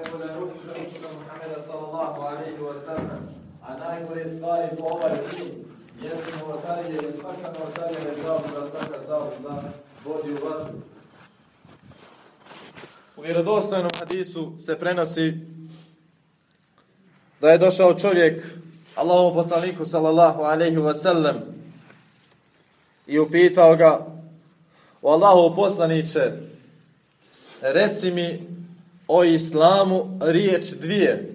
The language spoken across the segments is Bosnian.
najbolja ruka ruka Muhammeda sallallahu alaihi wa sallam, a najgore stvari po ovaj din, jesu novotarije i svaka novotarija je zavod da svaka zavod da vodi u vatru. U vjerodostojnom hadisu se prenosi da je došao čovjek Allahom poslaniku sallallahu alaihi wa sallam i upitao ga o Allahu poslaniće reci mi o islamu riječ dvije.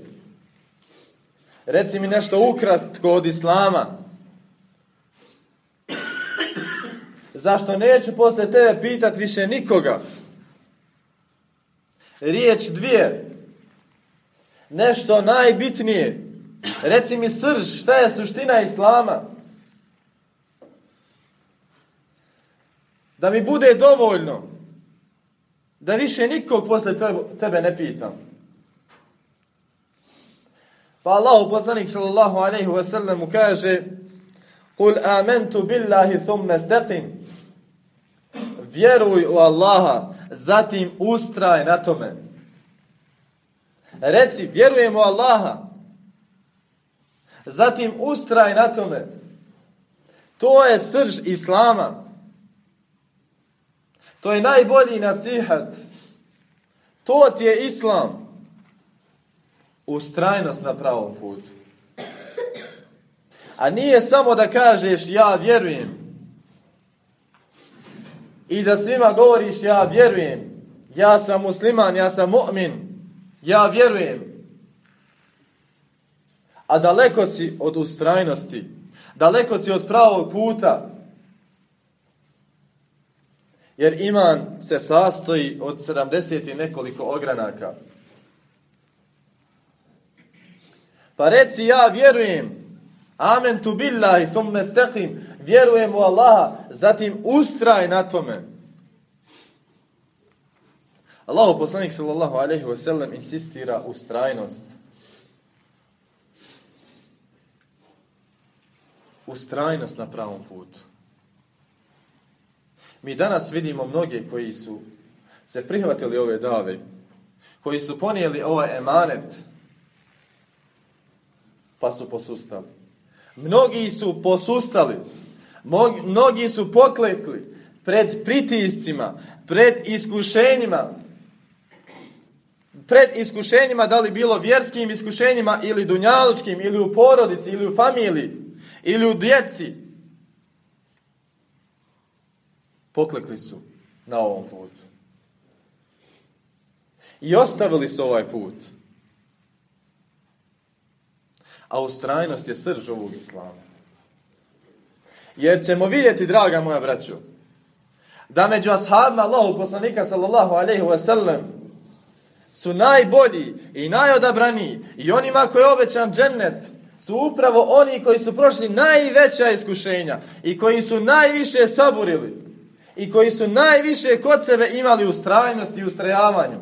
Reci mi nešto ukratko od islama. Zašto neću posle tebe pitat više nikoga? Riječ dvije. Nešto najbitnije. Reci mi srž, šta je suština islama? Da mi bude dovoljno. Da više nikog posle tebe ne pitam. Pa Allah, poslanik sallallahu alaihi wa sallam, kaže Kul amentu billahi thumme steqim. Vjeruj u Allaha, zatim ustraj na tome. Reci, vjerujem u Allaha, zatim ustraj na tome. To je srž Islama. To je najbolji nasihat. To ti je Islam. Ustrajnost na pravom putu. A nije samo da kažeš ja vjerujem. I da svima govoriš ja vjerujem. Ja sam musliman, ja sam mu'min. Ja vjerujem a daleko si od ustrajnosti, daleko si od pravog puta, jer iman se sastoji od 70 i nekoliko ogranaka. Pa reci ja vjerujem, amen tu billahi thumme steqim, vjerujem u Allaha, zatim ustraj na tome. Allahu poslanik sallallahu alejhi ve sellem insistira ustrajnost. ustrajnost na pravom putu. Mi danas vidimo mnoge koji su se prihvatili ove dave, koji su ponijeli ovaj emanet, pa su posustali. Mnogi su posustali, mnogi su pokletli pred pritiscima, pred iskušenjima, pred iskušenjima, da li bilo vjerskim iskušenjima ili dunjalučkim, ili u porodici, ili u familiji, ili u djeci, poklekli su na ovom putu. I ostavili su ovaj put. A ustrajnost je srž ovog islama. Jer ćemo vidjeti, draga moja braćo, da među ashabima Allahu poslanika sallallahu alaihi wa sallam su najbolji i najodabraniji i onima koji je obećan džennet su upravo oni koji su prošli najveća iskušenja i koji su najviše saburili i koji su najviše kod sebe imali ustrajnost i ustrajavanju.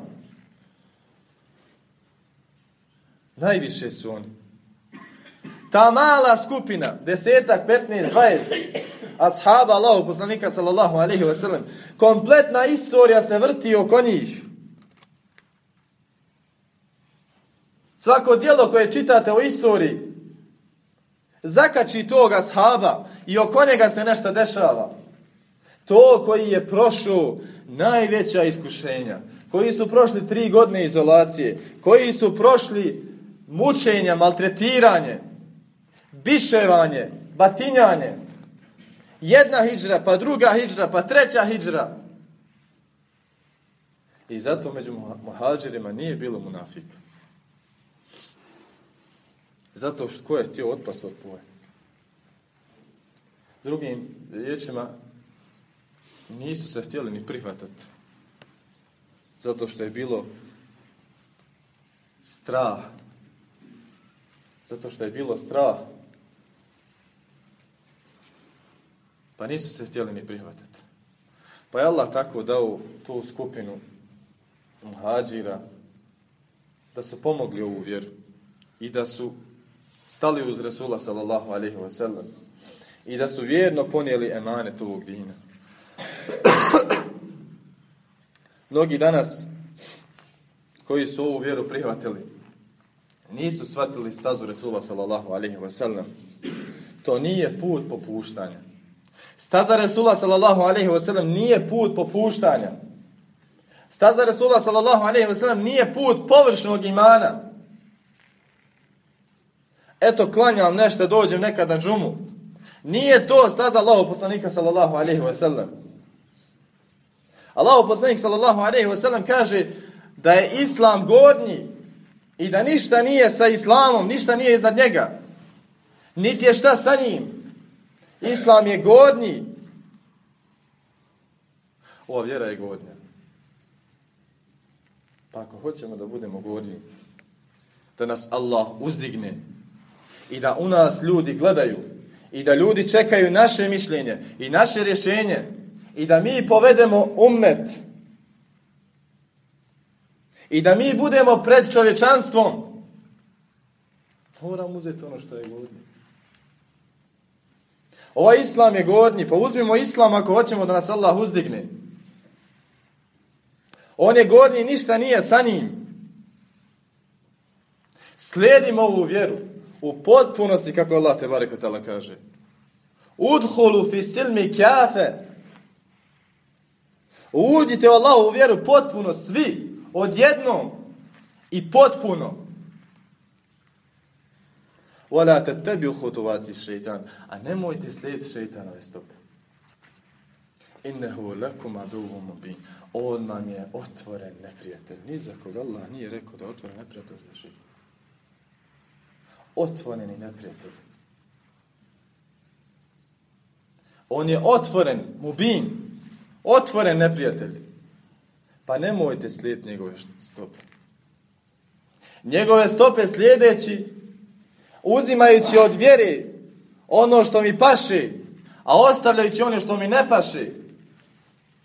Najviše su oni. Ta mala skupina, desetak, petnaest, dvajest, ashaba Allahu poslanika sallallahu alaihi wa sallam, kompletna istorija se vrti oko njih. Svako dijelo koje čitate o istoriji, zakači toga ashaba i oko njega se nešto dešava. To koji je prošao najveća iskušenja, koji su prošli tri godine izolacije, koji su prošli mučenja, maltretiranje, biševanje, batinjanje, jedna hijđra, pa druga hijđra, pa treća hijđra. I zato među muhađirima nije bilo munafika. Zato što ko je htio otpas od poje. Drugim riječima, nisu se htjeli ni prihvatati. Zato što je bilo strah. Zato što je bilo strah. Pa nisu se htjeli ni prihvatati. Pa je Allah tako dao tu skupinu muhađira da su pomogli ovu vjeru i da su stali uz Rasula sallallahu alaihi wa sallam i da su vjerno ponijeli emanet ovog dina. Mnogi danas koji su ovu vjeru prihvatili, nisu shvatili stazu Resula sallallahu alaihi wa sallam. To nije put popuštanja. Staza Resula sallallahu alaihi wa sallam nije put popuštanja. Staza Resula sallallahu alaihi wa sallam nije put površnog imana. Eto, klanjam nešto, dođem nekad na džumu. Nije to staza Allahog poslanika sallallahu alaihi wa sallam. Allahu poslanik sallallahu alaihi wa sallam kaže da je islam gornji i da ništa nije sa islamom, ništa nije iznad njega. Niti je šta sa njim. Islam je gornji. Ova vjera je gornja. Pa ako hoćemo da budemo gornji, da nas Allah uzdigne i da u nas ljudi gledaju i da ljudi čekaju naše mišljenje i naše rješenje i da mi povedemo ummet i da mi budemo pred čovječanstvom, moram uzeti ono što je godnje. Ovaj islam je godnji, pa uzmimo islam ako hoćemo da nas Allah uzdigne. On je godnji, ništa nije sa njim. Slijedimo ovu vjeru u potpunosti, kako Allah te barek kaže. Udhulu fi silmi kjafe. Uđite u Allahu vjeru potpuno, svi, odjednom i potpuno. Wala tattabi'u khutuwati shaytan. A nemojte slijediti šejtanove stope. Innehu lakum aduwwun mubin. On nam je otvoren neprijatelj. Ni za koga Allah nije rekao da otvoren neprijatelj za šejtan. Otvoreni neprijatelj. On je otvoren, mubin, otvoren neprijatelj. Pa nemojte slijediti njegove stope. Njegove stope slijedeći, uzimajući od vjere ono što mi paše, a ostavljajući ono što mi ne paše,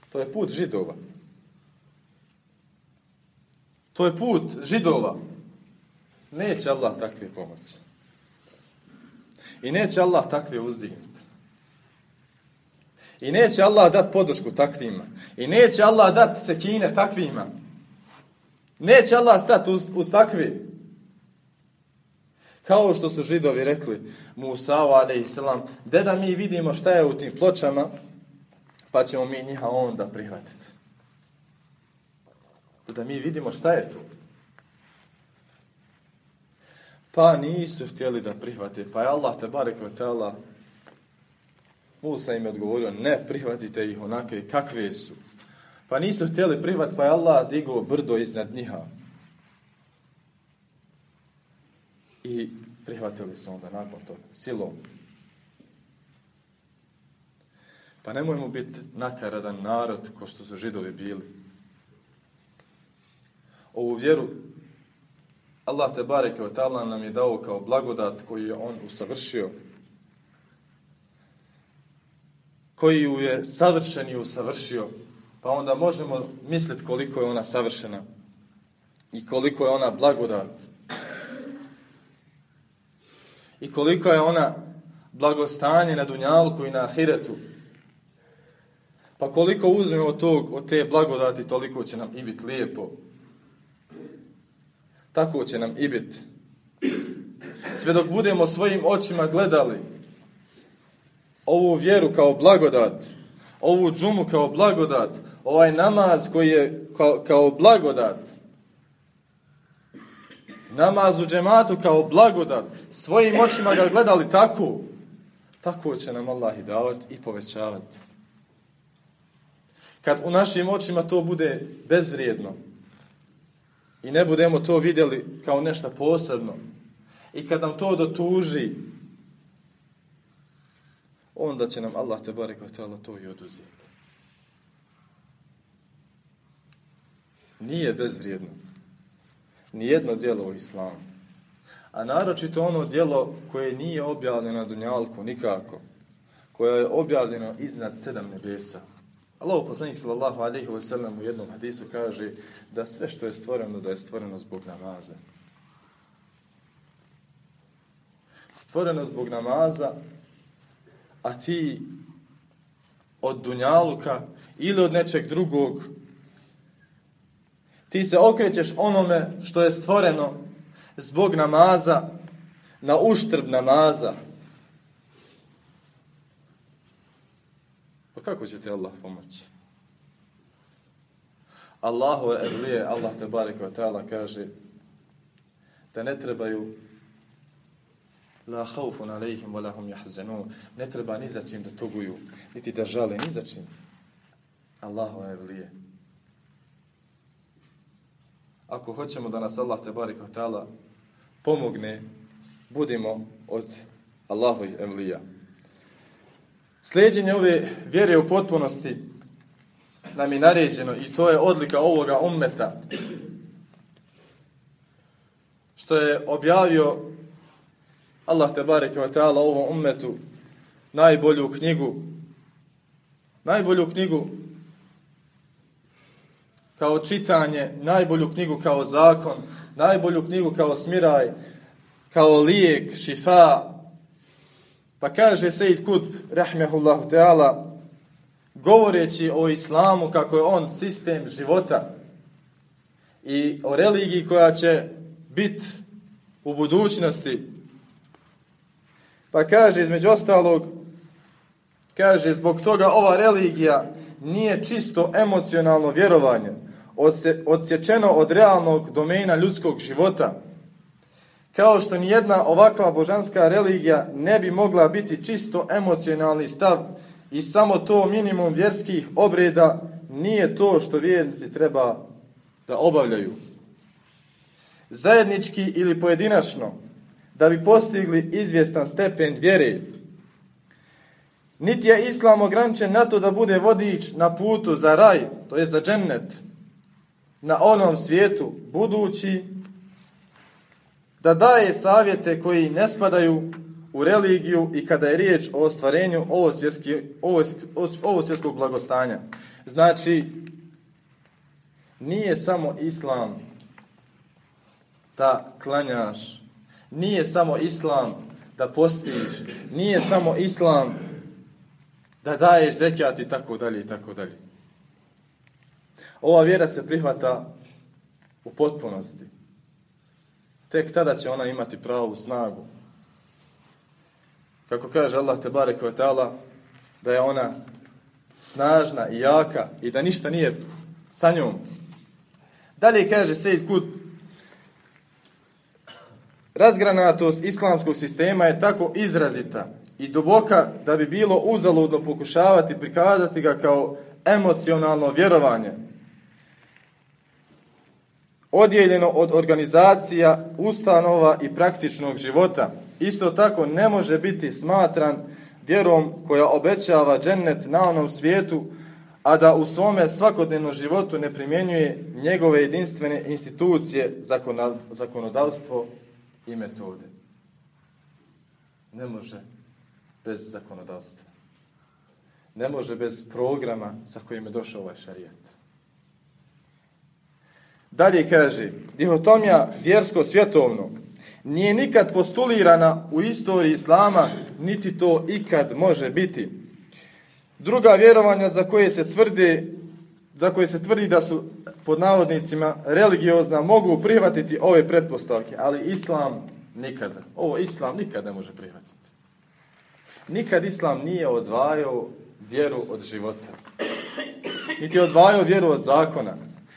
to je put židova. To je put židova. Neće Allah takve pomoći. I neće Allah takve uzdignuti. I neće Allah dat podršku takvima. I neće Allah dat sekine takvima. Neće Allah stat uz, uz takvi. Kao što su židovi rekli Musa, a.s. De da mi vidimo šta je u tim pločama, pa ćemo mi njiha onda prihvatiti. Da mi vidimo šta je tu. Pa nisu htjeli da prihvate. Pa je Allah te barek vatala Musa im je odgovorio, ne prihvatite ih onake kakve su. Pa nisu htjeli prihvat, pa je Allah digao brdo iznad njiha. I prihvatili su onda nakon toga, silom. Pa nemojmo biti nakaradan narod ko što su židovi bili. Ovu vjeru Allah te bareke od nam je dao kao blagodat koji je on usavršio koji ju je savršen i usavršio, pa onda možemo misliti koliko je ona savršena i koliko je ona blagodat i koliko je ona blagostanje na dunjalku i na ahiretu. Pa koliko uzmemo od, tog, od te blagodati, toliko će nam i biti lijepo. Tako će nam i biti. Sve dok budemo svojim očima gledali ovu vjeru kao blagodat, ovu džumu kao blagodat, ovaj namaz koji je kao, kao blagodat, namaz u džematu kao blagodat, svojim očima ga gledali tako, tako će nam Allah i davati i povećavati. Kad u našim očima to bude bezvrijedno i ne budemo to vidjeli kao nešto posebno i kad nam to dotuži onda će nam Allah te barek vatala to i oduzeti. Nije bezvrijedno. Nijedno djelo u islamu. A naročito ono djelo koje nije objavljeno na dunjalku nikako. Koje je objavljeno iznad sedam nebesa. Allah poslanik sallallahu alaihi wa sallam u jednom hadisu kaže da sve što je stvoreno da je stvoreno zbog namaza. Stvoreno zbog namaza a ti od dunjaluka ili od nečeg drugog Ti se okrećeš onome što je stvoreno zbog namaza, na uštrb namaza. Pa kako će ti Allah pomoći? Allahu je evlije, Allah te barek kaže da ne trebaju la haufun alejhim wa lahum yahzanun. Ne treba ni za čim da tuguju, niti da žale ni za čim. Allahu evlije. Ako hoćemo da nas Allah te barek ta'ala pomogne, budimo od Allahu evlija. Sljeđenje ove vjere u potpunosti nam je naređeno i to je odlika ovoga ummeta što je objavio Allah te bareke ve taala ovom ummetu najbolju knjigu najbolju knjigu kao čitanje, najbolju knjigu kao zakon, najbolju knjigu kao smiraj, kao lijek, šifa. Pa kaže Sejid Kutb, rahmehullahu ta'ala, govoreći o islamu kako je on sistem života i o religiji koja će biti u budućnosti. Pa kaže između ostalog, kaže zbog toga ova religija nije čisto emocionalno vjerovanje, odsječeno od realnog domena ljudskog života, kao što ni jedna ovakva božanska religija ne bi mogla biti čisto emocionalni stav i samo to minimum vjerskih obreda nije to što vjernici treba da obavljaju. Zajednički ili pojedinačno, da bi postigli izvjestan stepen vjere, niti je islam ograničen na to da bude vodič na putu za raj, to je za džennet, na onom svijetu budući, da daje savjete koji ne spadaju u religiju i kada je riječ o ostvarenju ovo svjetski, ovo, ovo svjetskog blagostanja. Znači, nije samo islam da klanjaš, nije samo islam da postiš, nije samo islam da daješ zekijat i tako dalje i tako dalje. Ova vjera se prihvata u potpunosti. Tek tada će ona imati pravu snagu. Kako kaže Allah te barek taala da je ona snažna i jaka i da ništa nije sa njom. Dalje kaže Sejid Kut Razgranatost islamskog sistema je tako izrazita i duboka da bi bilo uzaludno pokušavati prikazati ga kao emocionalno vjerovanje. Odijeljeno od organizacija, ustanova i praktičnog života – isto tako ne može biti smatran vjerom koja obećava džennet na onom svijetu, a da u svome svakodnevnom životu ne primjenjuje njegove jedinstvene institucije, zakonodavstvo i metode. Ne može bez zakonodavstva. Ne može bez programa sa kojim je došao ovaj šarijat. Dalje kaže, dihotomija vjersko-svjetovnog nije nikad postulirana u istoriji islama, niti to ikad može biti. Druga vjerovanja za koje se tvrdi za koje se tvrdi da su pod navodnicima religiozna mogu prihvatiti ove pretpostavke, ali islam nikad. Ovo islam nikad ne može prihvatiti. Nikad islam nije odvajao vjeru od života. Niti je odvajao vjeru od zakona.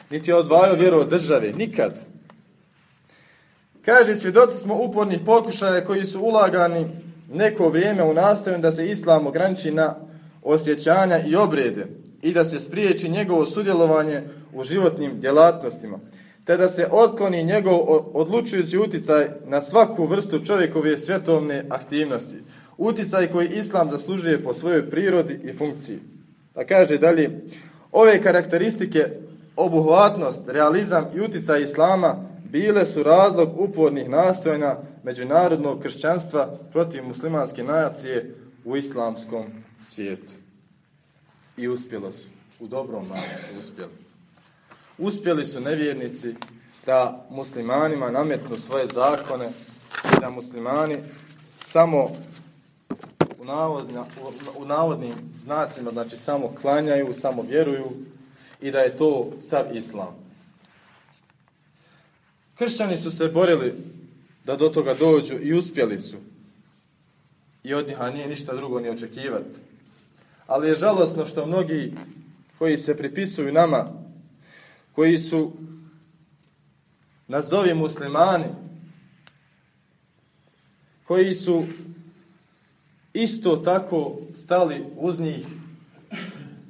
Niti je odvajao vjeru od države. Nikad. Kaže, svjedoci smo upornih pokušaja koji su ulagani neko vrijeme u nastavljanju da se islam ograniči na osjećanja i obrede i da se spriječi njegovo sudjelovanje u životnim djelatnostima, te da se otkloni njegov odlučujući uticaj na svaku vrstu čovjekove svjetovne aktivnosti. Uticaj koji islam zaslužuje po svojoj prirodi i funkciji. Pa kaže dalje, ove karakteristike, obuhvatnost, realizam i uticaj islama bile su razlog upornih nastojanja međunarodnog kršćanstva protiv muslimanske nacije u islamskom svijetu. I uspjelo su. U dobrom manu uspjeli. Uspjeli su nevjernici da muslimanima nametnu svoje zakone i da muslimani samo u, navodnja, u, u navodnim znacima, znači samo klanjaju, samo vjeruju i da je to sav islam. Kršćani su se borili da do toga dođu i uspjeli su. I od njiha nije ništa drugo ni očekivati. Ali je žalosno što mnogi koji se pripisuju nama, koji su nazovi muslimani, koji su isto tako stali uz njih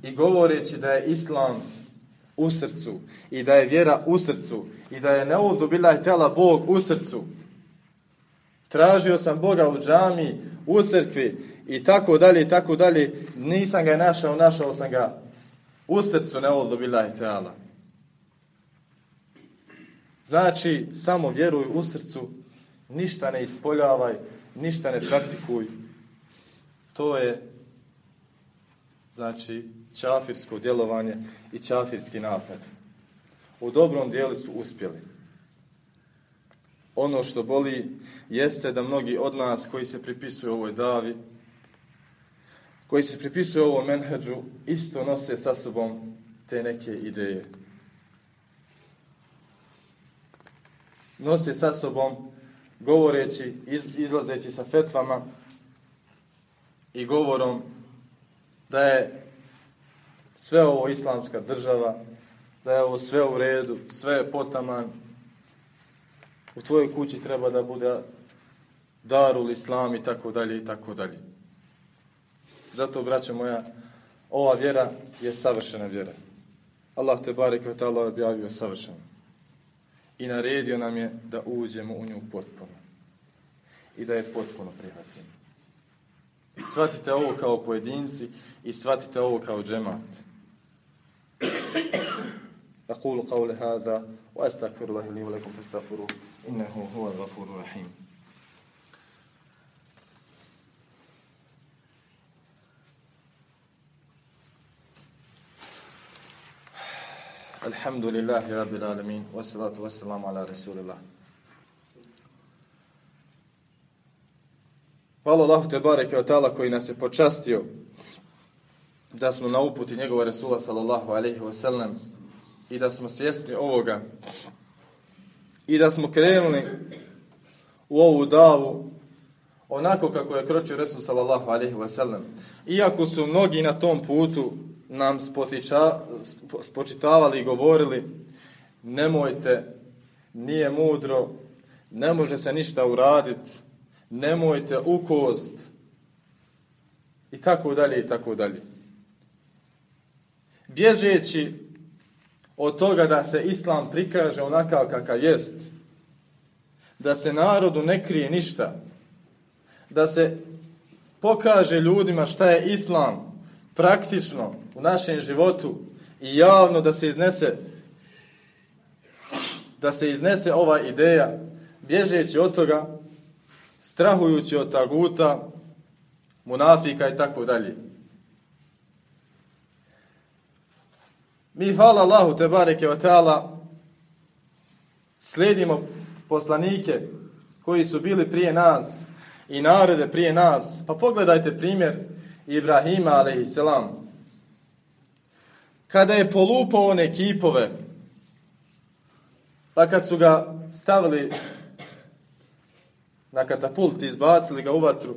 i govoreći da je islam u srcu i da je vjera u srcu i da je neudu bila i tela Bog u srcu. Tražio sam Boga u džami, u crkvi i tako dalje i tako dalje. Nisam ga našao, našao sam ga u srcu ne ovo i tela. Znači, samo vjeruj u srcu, ništa ne ispoljavaj, ništa ne praktikuj. To je, znači, čafirsko djelovanje i čafirski napad. U dobrom dijelu su uspjeli. Ono što boli jeste da mnogi od nas koji se pripisuju ovoj davi, koji se pripisuju ovom menheđu, isto nose sa sobom te neke ideje. Nose sa sobom, govoreći, iz, izlazeći sa fetvama i govorom da je sve ovo islamska država, da je ovo sve u redu, sve je potaman. U tvojoj kući treba da bude darul islam i tako dalje i tako dalje. Zato, braća moja, ova vjera je savršena vjera. Allah te barek ve ta'ala objavio savršeno. I naredio nam je da uđemo u nju potpuno. I da je potpuno prihvatimo. Svatite ovo kao pojedinci i svatite ovo kao džemat. أقول قول هذا وأستغفر الله لي ولكم فاستغفروه إنه هو الغفور الرحيم Alhamdulillahi Rabbil Alamin. Wassalatu wassalamu ala Rasulillah. Hvala Allahu te bareke od tala koji nas je počastio da smo na uputi njegova Rasula sallallahu alaihi wasallam i da smo svjesni ovoga i da smo krenuli u ovu davu onako kako je kročio Rasul sallallahu alaihi wasallam. Iako su mnogi na tom putu nam spotiča, spočitavali i govorili nemojte, nije mudro, ne može se ništa uraditi, nemojte ukost i tako dalje i tako dalje. Bježeći od toga da se islam prikaže onakav kakav jest, da se narodu ne krije ništa, da se pokaže ljudima šta je islam praktično u našem životu i javno da se iznese da se iznese ova ideja bježeći od toga strahujući od taguta munafika i tako dalje Mi hvala Allahu te bareke ve teala, sledimo poslanike koji su bili prije nas i narode prije nas. Pa pogledajte primjer Ibrahima alejselam. Kada je polupao one kipove, pa kad su ga stavili na katapult i izbacili ga u vatru,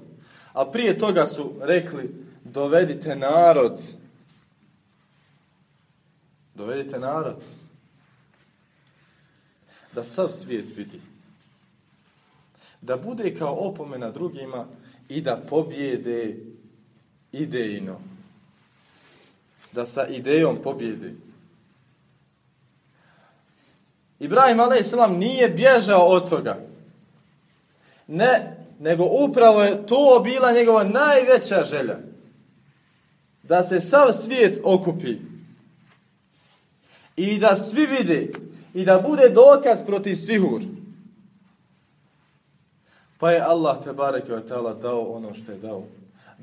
a prije toga su rekli dovedite narod Dovedite narod. Da sav svijet vidi. Da bude kao opomena drugima i da pobjede idejno. Da sa idejom pobjede. Ibrahim a.s. nije bježao od toga. Ne, nego upravo je to bila njegova najveća želja. Da se sav svijet okupi i da svi vide i da bude dokaz protiv svihur. Pa je Allah te bareke taala dao ono što je dao.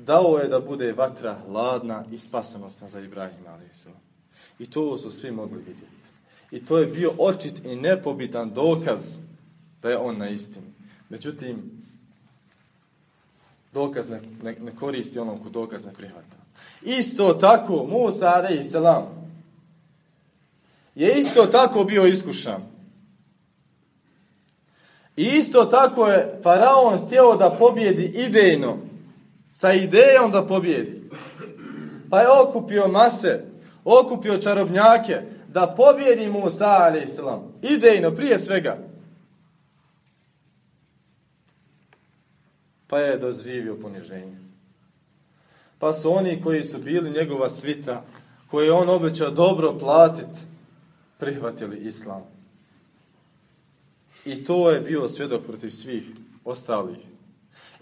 Dao je da bude vatra hladna i spasonosna za Ibrahima alejselam. I to su svi mogli vidjeti. I to je bio očit i nepobitan dokaz da je on na istini. Međutim, dokaz ne, ne, ne koristi onom ko dokaz ne prihvata. Isto tako, Musa alejselam, je isto tako bio iskušan. I isto tako je faraon htio da pobjedi idejno, sa idejom da pobjedi. Pa je okupio mase, okupio čarobnjake, da pobjedi Musa, a.s. islam. Idejno, prije svega. Pa je dozivio poniženje. Pa su oni koji su bili njegova svita, koje on obećao dobro platit, prihvatili islam. I to je bio svjedok protiv svih ostalih.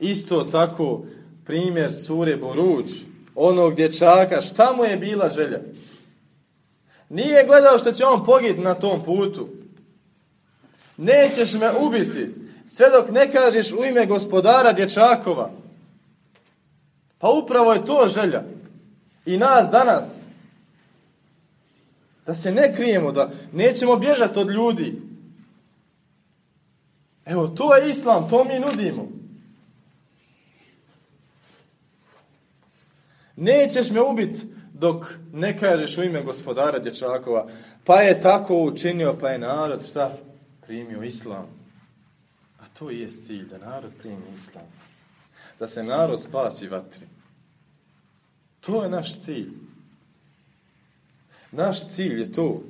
Isto tako primjer sure Buruđ, onog dječaka, šta mu je bila želja? Nije gledao što će on pogit na tom putu. Nećeš me ubiti, sve dok ne kažeš u ime gospodara dječakova. Pa upravo je to želja. I nas danas. Da se ne krijemo, da nećemo bježati od ljudi. Evo, to je islam, to mi nudimo. Nećeš me ubiti dok ne kažeš u ime gospodara dječakova. Pa je tako učinio, pa je narod šta? Primio islam. A to je cilj, da narod primi islam. Da se narod spasi vatri. To je naš cilj. Naš cilj je to.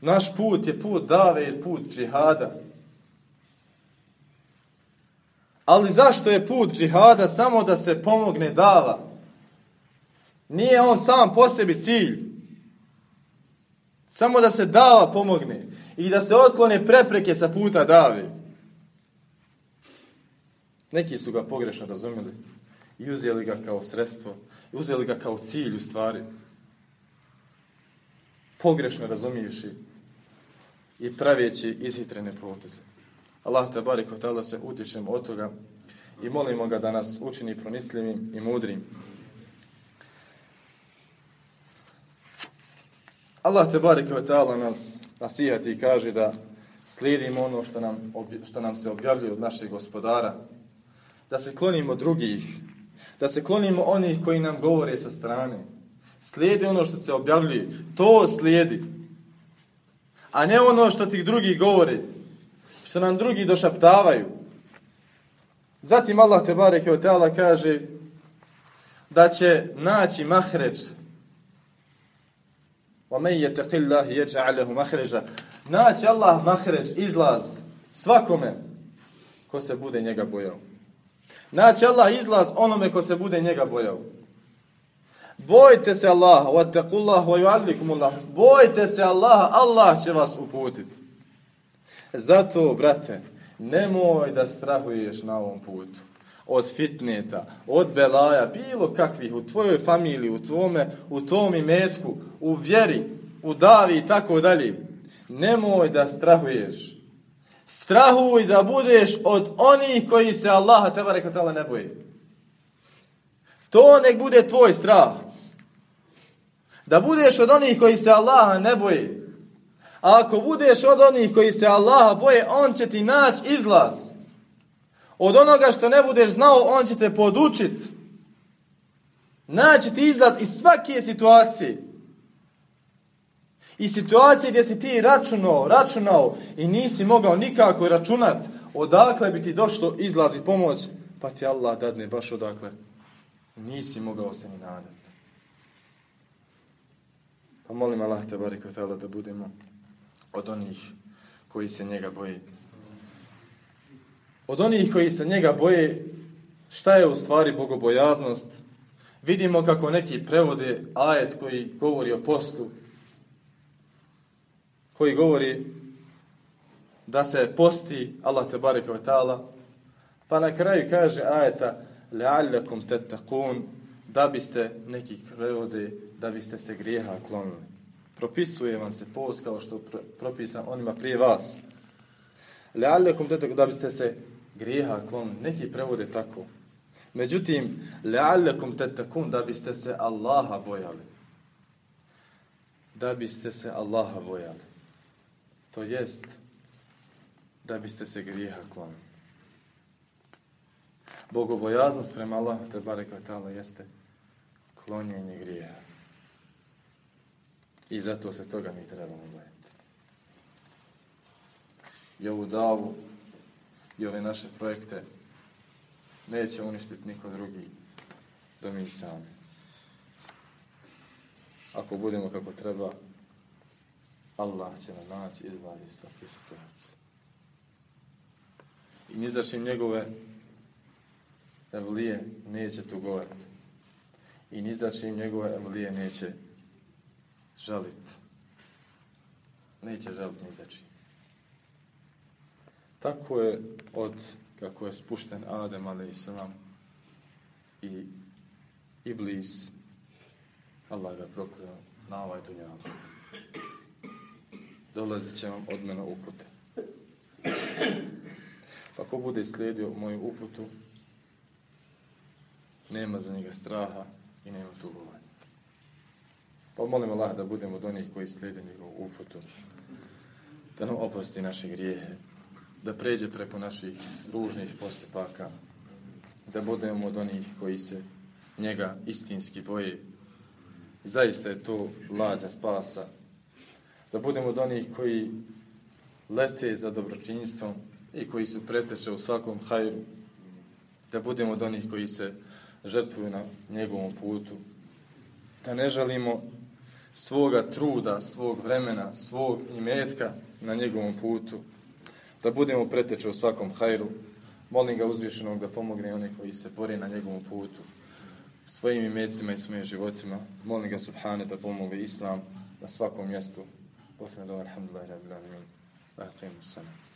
Naš put je put dave i put džihada. Ali zašto je put džihada samo da se pomogne dava? Nije on sam po sebi cilj. Samo da se dava pomogne i da se otklone prepreke sa puta dave. Neki su ga pogrešno razumjeli i uzeli ga kao sredstvo, i uzeli ga kao cilj u stvari. Pogrešno razumijevši i praveći izhitrene poteze. Allah te bari kod se utječemo od toga i molimo ga da nas učini pronicljivim i mudrim. Allah te bareke ve taala nas nasihati i kaže da slijedimo ono što nam, što nam se objavljuje od našeg gospodara, da se klonimo drugih, da se klonimo onih koji nam govore sa strane. Slijedi ono što se objavljuje, to slijedi. A ne ono što ti drugi govori, što nam drugi došaptavaju. Zatim Allah te bareke ve teala kaže da će naći mahređ wa men yattaqillahi yaj'al lahu makhraja naći Allah mahređ izlaz svakome ko se bude njega bojao. Naći Allah izlaz onome ko se bude njega bojao. Bojte se Allaha wa taqullaha wa yu'allikumullah. Bojte se Allaha Allah će vas uputiti. Zato, brate, nemoj da strahuješ na ovom putu. Od fitneta, od belaja, bilo kakvih, u tvojoj familiji, u tvome, u tom imetku, u vjeri, u davi i tako dalje. Nemoj da strahuješ. Strahuj da budeš od onih koji se Allaha teba rekatala ne boje. To nek bude tvoj strah. Da budeš od onih koji se Allaha ne boje. A ako budeš od onih koji se Allaha boje, on će ti naći izlaz. Od onoga što ne budeš znao, on će te podučit. Naći ti izlaz iz svake situacije. I situacije gdje si ti računao, računao i nisi mogao nikako računat odakle bi ti došlo izlaz i pomoć, pa ti Allah dadne baš odakle. Nisi mogao se ni nadati. Pa molim Allah te barikotala da budemo od onih koji se njega boje. Od onih koji se njega boje, šta je u stvari bogobojaznost? Vidimo kako neki prevode ajet koji govori o postu, koji govori da se posti Allah te bareke ve taala pa na kraju kaže ajeta la'allakum tattaqun da biste neki prevode da biste se grijeha klonili propisuje vam se post kao što propisan onima prije vas. La'allakum tattaqun da biste se grijeha klon, neki prevode tako. Međutim, lealekum tetakum da biste se Allaha bojali. Da biste se Allaha bojali. To jest da biste se grijeha klonili. Bogobojaznost prema Allahu te bareka jeste klonjenje grijeha. I zato se toga mi trebamo bojati. I ovu davu i ove naše projekte neće uništiti niko drugi do mi sami. Ako budemo kako treba, Allah će nam naći izlazi iz svake situacije. I ni za njegove evlije neće tugovati. I ni za njegove evlije neće žaliti. Neće žaliti ni za čim. Tako je od kako je spušten Adem a.s. i Iblis Allah ga prokleo na ovaj dunjavu. Dolazit će vam od mene upute. Pa ko bude slijedio moju uputu, nema za njega straha i nema tugovanja. Pa molim Allah da budemo od onih koji slijede njegovu uputu, da nam oprosti naše grijehe, da pređe preko naših ružnih postupaka, da budemo od onih koji se njega istinski boje. Zaista je to lađa spasa. Da budemo od onih koji lete za dobročinstvom i koji su preteče u svakom hajru. Da budemo od onih koji se žrtvuju na njegovom putu. Da ne žalimo svoga truda, svog vremena, svog imetka na njegovom putu da budemo preteče u svakom hajru. Molim ga uzvišenog da pomogne one koji se bore na njegovom putu svojim imecima i svojim životima. Molim ga subhane da pomogne islam na svakom mjestu. Posljedno alhamdulillah, rabbil alamin. Aqimu salam.